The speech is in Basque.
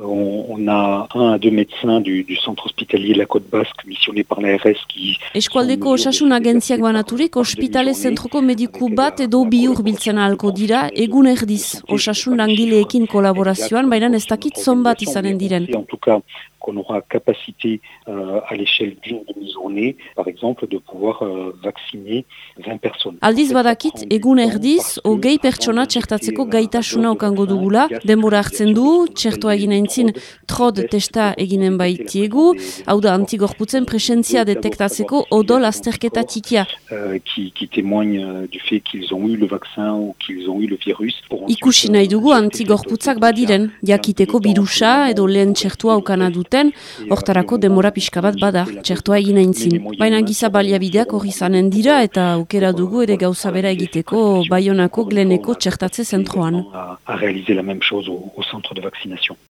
On, on a un à deux médecins du, du centre hospitalier La Côte Basque missionnés par l'ARS qui... Eskualdeko osasun agentziak banaturik ospitale zentroko mediku bat edo bi urbiltzen ahalko dira egun erdiz osasun langileekin kolaborazioan, baina ez dakit zonbat izanen diren. En tout cas, qu'on aura capacité euh, à l'échelle d'une demi-journée, par exemple, de pouvoir euh, vacciner 20 personnes. Aldiz badakit, egun erdiz, hogei pertsona txertatzeko gaitasuna okango dugula, denbora hartzen du, txertoa egin aintzin, trod testa eginen baitiegu, hau da antigorputzen presentzia detektatzeko odol azterketa tikia. Euh, qui, qui témoignent euh, du fait qu'ils ont eu le vaccin ou qu'ils ont eu le virus. Ikusi nahi dugu euh, antigorputzak badiren, jakiteko birusa edo lehen txertua okana duten, hortarako demora pixka bat bada, txertoa egin aintzin. Baina giza baliabideak hori zanen dira eta aukera dugu ere gauza bera egiteko Baionako gleneko txertatze zentroan. à réaliser la même chose au centre de vaccination.